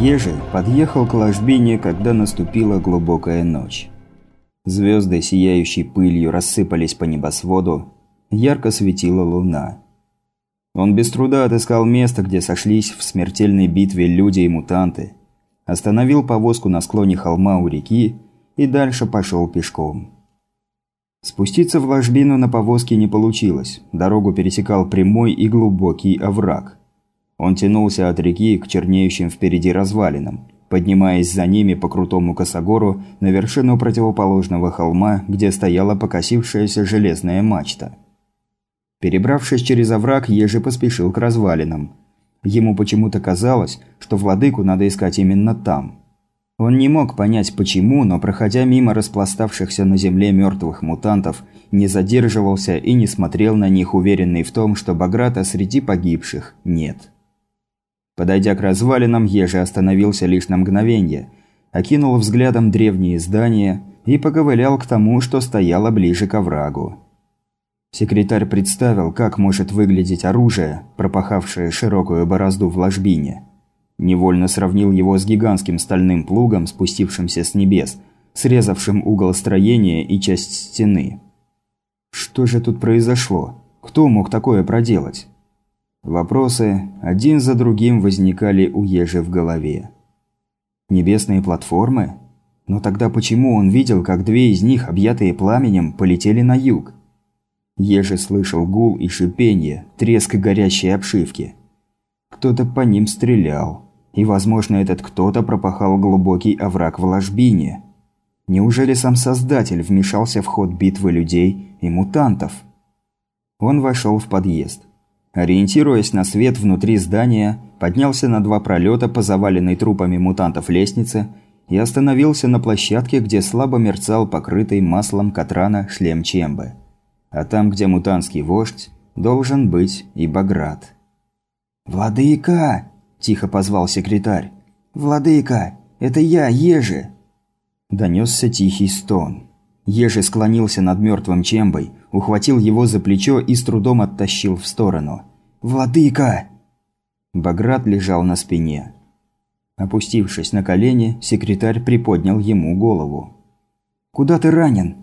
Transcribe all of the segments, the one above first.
Ежи подъехал к ложбине, когда наступила глубокая ночь. Звезды, сияющей пылью, рассыпались по небосводу, ярко светила луна. Он без труда отыскал место, где сошлись в смертельной битве люди и мутанты, остановил повозку на склоне холма у реки и дальше пошел пешком. Спуститься в ложбину на повозке не получилось, дорогу пересекал прямой и глубокий овраг. Он тянулся от реки к чернеющим впереди развалинам, поднимаясь за ними по крутому косогору на вершину противоположного холма, где стояла покосившаяся железная мачта. Перебравшись через овраг, Ежи поспешил к развалинам. Ему почему-то казалось, что владыку надо искать именно там. Он не мог понять почему, но проходя мимо распластавшихся на земле мертвых мутантов, не задерживался и не смотрел на них, уверенный в том, что Баграта среди погибших нет. Подойдя к развалинам, Ежи остановился лишь на мгновение, окинул взглядом древние здания и поковылял к тому, что стояло ближе к оврагу. Секретарь представил, как может выглядеть оружие, пропахавшее широкую борозду в ложбине. Невольно сравнил его с гигантским стальным плугом, спустившимся с небес, срезавшим угол строения и часть стены. Что же тут произошло? Кто мог такое проделать? Вопросы один за другим возникали у Ежи в голове. Небесные платформы? Но тогда почему он видел, как две из них, объятые пламенем, полетели на юг? Ежи слышал гул и шипение, треск горящей обшивки. Кто-то по ним стрелял. И, возможно, этот кто-то пропахал глубокий овраг в ложбине. Неужели сам Создатель вмешался в ход битвы людей и мутантов? Он вошел в подъезд. Ориентируясь на свет внутри здания, поднялся на два пролета по заваленной трупами мутантов лестнице и остановился на площадке, где слабо мерцал покрытый маслом Катрана шлем Чембы. А там, где мутантский вождь, должен быть и Баграт. «Владыка!» – тихо позвал секретарь. «Владыка! Это я, Ежи!» Донесся тихий стон. Ежи склонился над мертвым Чембой, ухватил его за плечо и с трудом оттащил в сторону. «Владыка!» Баграт лежал на спине. Опустившись на колени, секретарь приподнял ему голову. «Куда ты ранен?»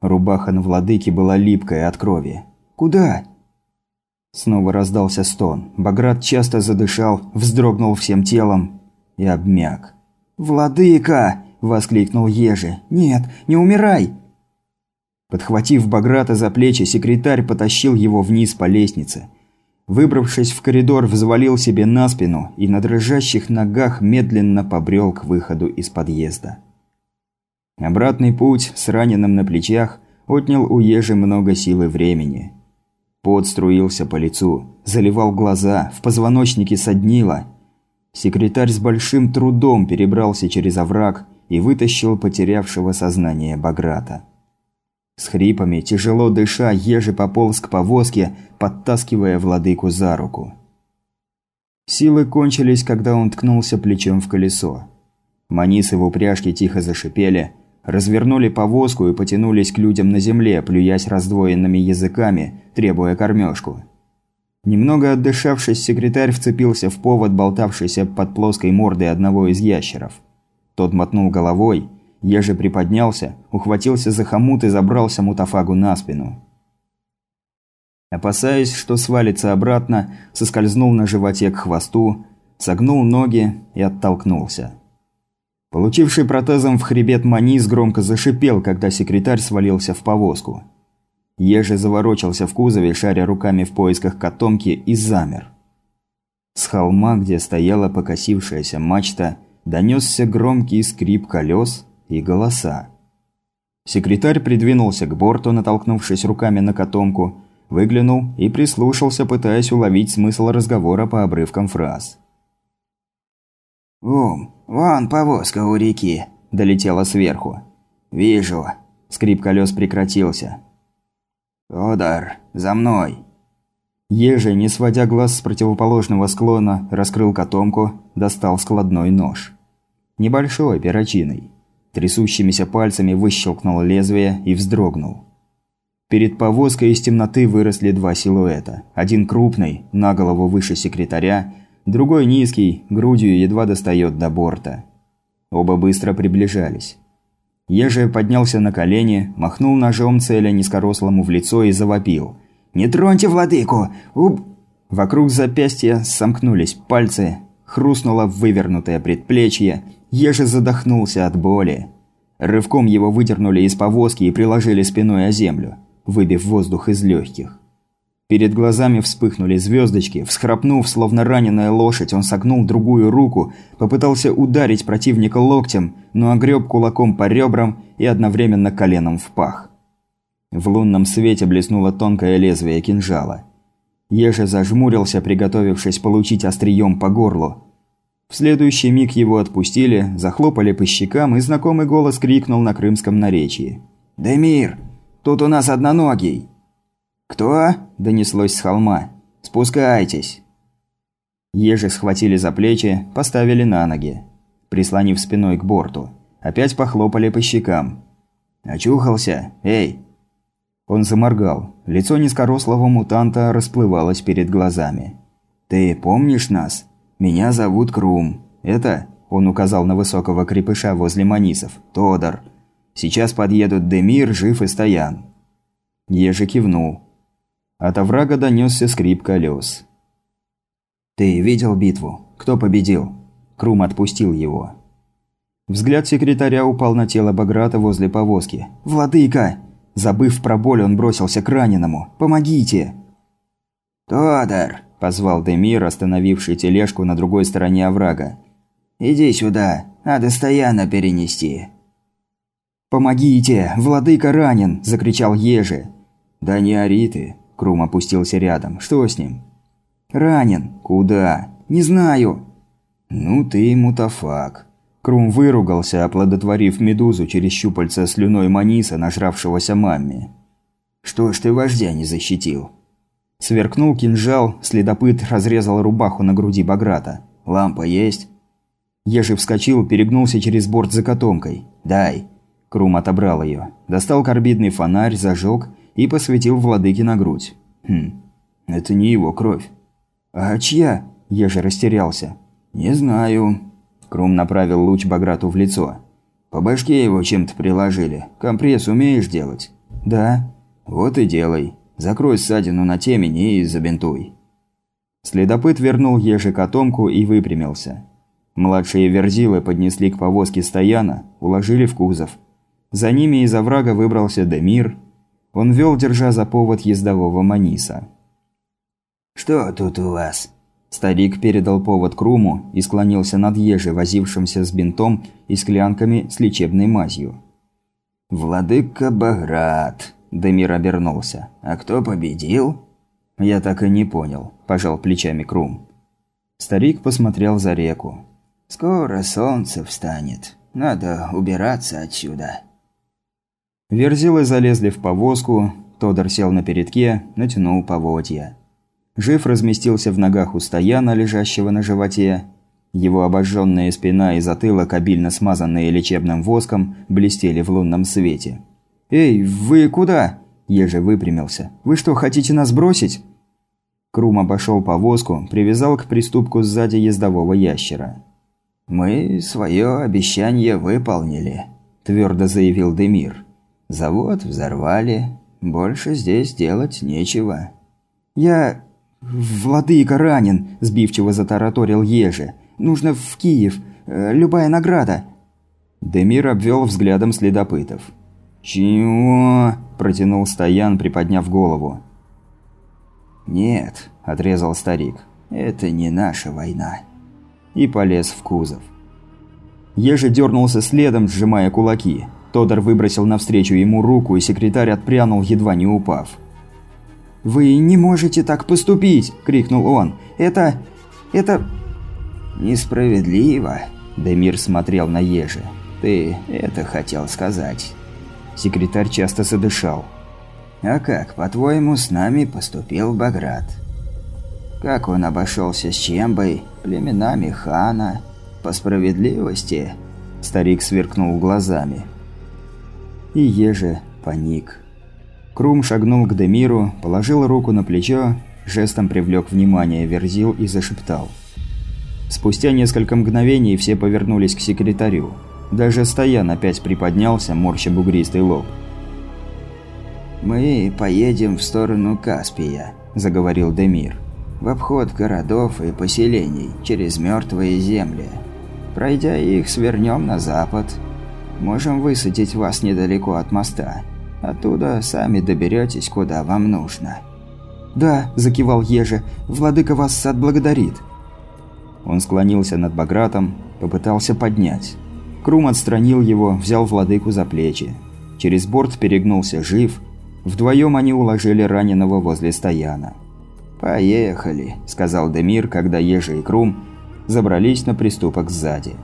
Рубаха на владыке была липкая от крови. «Куда?» Снова раздался стон. Баграт часто задышал, вздрогнул всем телом и обмяк. «Владыка!» – воскликнул Ежи. «Нет, не умирай!» Подхватив Баграта за плечи, секретарь потащил его вниз по лестнице. Выбравшись в коридор, взвалил себе на спину и на дрожащих ногах медленно побрел к выходу из подъезда. Обратный путь с раненым на плечах отнял у Ежи много сил и времени. Пот струился по лицу, заливал глаза, в позвоночнике соднило. Секретарь с большим трудом перебрался через овраг и вытащил потерявшего сознание Баграта. С хрипами, тяжело дыша, ежи пополз к повозке, подтаскивая владыку за руку. Силы кончились, когда он ткнулся плечом в колесо. Манисы в упряжке тихо зашипели, развернули повозку и потянулись к людям на земле, плюясь раздвоенными языками, требуя кормежку. Немного отдышавшись, секретарь вцепился в повод, болтавшийся под плоской мордой одного из ящеров. Тот мотнул головой – Еже приподнялся, ухватился за хомут и забрался Мутафагу на спину. Опасаясь, что свалится обратно, соскользнул на животе к хвосту, согнул ноги и оттолкнулся. Получивший протезом в хребет Манис громко зашипел, когда секретарь свалился в повозку. Еже заворочился в кузове, шаря руками в поисках котомки, и замер. С холма, где стояла покосившаяся мачта, донесся громкий скрип колес – и голоса. Секретарь придвинулся к борту, натолкнувшись руками на котомку, выглянул и прислушался, пытаясь уловить смысл разговора по обрывкам фраз. «Ум, вон повозка у реки», – долетела сверху. «Вижу». Скрип колес прекратился. «Удар, за мной!» Ежи, не сводя глаз с противоположного склона, раскрыл котомку, достал складной нож. Небольшой, перочинный. Трясущимися пальцами выщелкнул лезвие и вздрогнул. Перед повозкой из темноты выросли два силуэта. Один крупный, на голову выше секретаря, другой низкий, грудью едва достает до борта. Оба быстро приближались. Еже поднялся на колени, махнул ножом целя низкорослому в лицо и завопил. «Не троньте владыку! Уб...» Вокруг запястья сомкнулись пальцы, хрустнуло вывернутое предплечье, Еже задохнулся от боли. Рывком его выдернули из повозки и приложили спиной о землю, выбив воздух из легких. Перед глазами вспыхнули звездочки, всхрапнув, словно раненая лошадь, он согнул другую руку, попытался ударить противника локтем, но огреб кулаком по ребрам и одновременно коленом в пах. В лунном свете блеснуло тонкое лезвие кинжала. Еже зажмурился, приготовившись получить острием по горлу. В следующий миг его отпустили, захлопали по щекам, и знакомый голос крикнул на крымском наречии. «Демир, тут у нас одноногий!» «Кто?» – донеслось с холма. «Спускайтесь!» Ежи схватили за плечи, поставили на ноги. Прислонив спиной к борту. Опять похлопали по щекам. «Очухался? Эй!» Он заморгал. Лицо низкорослого мутанта расплывалось перед глазами. «Ты помнишь нас? Меня зовут Крум. Это...» Он указал на высокого крепыша возле манисов. «Тодор. Сейчас подъедут Демир, Жив и Стоян». Ежи кивнул. От оврага донесся скрип колес. «Ты видел битву? Кто победил?» Крум отпустил его. Взгляд секретаря упал на тело Баграта возле повозки. «Владыка!» Забыв про боль, он бросился к раненому. «Помогите!» «Тодор!» – позвал Демир, остановивший тележку на другой стороне оврага. «Иди сюда, надо стояно перенести». «Помогите! Владыка ранен!» – закричал Ежи. «Да не ори ты!» Крум опустился рядом. «Что с ним?» «Ранен. Куда?» «Не знаю». «Ну ты мутафак». Крум выругался, оплодотворив медузу через щупальца слюной маниса, нажравшегося мамми. «Что ж ты вождя не защитил?» Сверкнул кинжал, следопыт разрезал рубаху на груди Баграта. «Лампа есть?» Ежи вскочил, перегнулся через борт за котомкой. «Дай». Крум отобрал ее. Достал карбидный фонарь, зажег и посветил владыке на грудь. «Хм, это не его кровь». «А чья?» – же растерялся. «Не знаю». Крум направил луч Баграту в лицо. «По башке его чем-то приложили. Компресс умеешь делать?» «Да». «Вот и делай. Закрой ссадину на темени и забинтуй». Следопыт вернул ежи котомку и выпрямился. Младшие верзилы поднесли к повозке стояна, уложили в кузов. За ними из оврага выбрался Демир, он вел, держа за повод ездового Маниса. «Что тут у вас?» Старик передал повод Круму и склонился над Ежи, возившимся с бинтом и склянками с лечебной мазью. «Владыка Баграт», – Демир обернулся. «А кто победил?» «Я так и не понял», – пожал плечами Крум. Старик посмотрел за реку. «Скоро солнце встанет. Надо убираться отсюда». Верзилы залезли в повозку, Тодор сел на передке, натянул поводья. Жив разместился в ногах у стояна, лежащего на животе. Его обожженная спина и затылок, обильно смазанные лечебным воском, блестели в лунном свете. «Эй, вы куда?» Еже выпрямился. «Вы что, хотите нас бросить?» Крум обошел повозку, привязал к приступку сзади ездового ящера. «Мы свое обещание выполнили», – твердо заявил Демир. Завод взорвали. Больше здесь делать нечего. Я... Владыка ранен, сбивчиво затараторил Еже. Нужно в Киев. Э, любая награда. Демир обвел взглядом следопытов. «Чего?» – протянул Стоян, приподняв голову. «Нет», – отрезал старик, – «это не наша война». И полез в кузов. Еже дернулся следом, сжимая кулаки. Тодор выбросил навстречу ему руку, и секретарь отпрянул, едва не упав. «Вы не можете так поступить!» – крикнул он. «Это... это...» «Несправедливо!» – Демир смотрел на Ежи. «Ты это хотел сказать?» Секретарь часто задышал. «А как, по-твоему, с нами поступил Баграт? Как он обошелся с Чембой, племенами хана? По справедливости?» Старик сверкнул глазами и еже паник. Крум шагнул к Демиру, положил руку на плечо, жестом привлек внимание Верзил и зашептал. Спустя несколько мгновений все повернулись к секретарю. Даже Стоян опять приподнялся, морща бугристый лоб. «Мы поедем в сторону Каспия», – заговорил Демир. «В обход городов и поселений, через мертвые земли. Пройдя их, свернем на запад. Можем высадить вас недалеко от моста. Оттуда сами доберетесь, куда вам нужно». «Да», – закивал Еже, – «владыка вас отблагодарит». Он склонился над Багратом, попытался поднять. Крум отстранил его, взял владыку за плечи. Через борт перегнулся жив – Вдвоем они уложили раненого возле стояна. «Поехали», – сказал Демир, когда Ежи и Крум забрались на приступок сзади.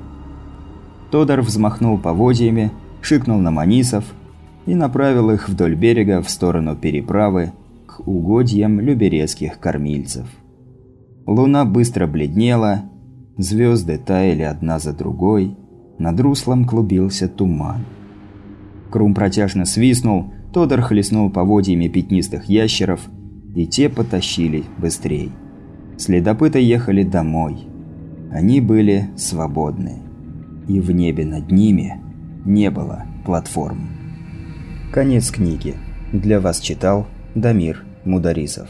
Тодор взмахнул поводьями, шикнул на манисов и направил их вдоль берега в сторону переправы к угодьям люберецких кормильцев. Луна быстро бледнела, звезды таяли одна за другой, над руслом клубился туман. Крум протяжно свистнул, Тодор хлестнул поводьями пятнистых ящеров, и те потащили быстрей. Следопыты ехали домой. Они были свободны. И в небе над ними не было платформ. Конец книги. Для вас читал Дамир Мударисов.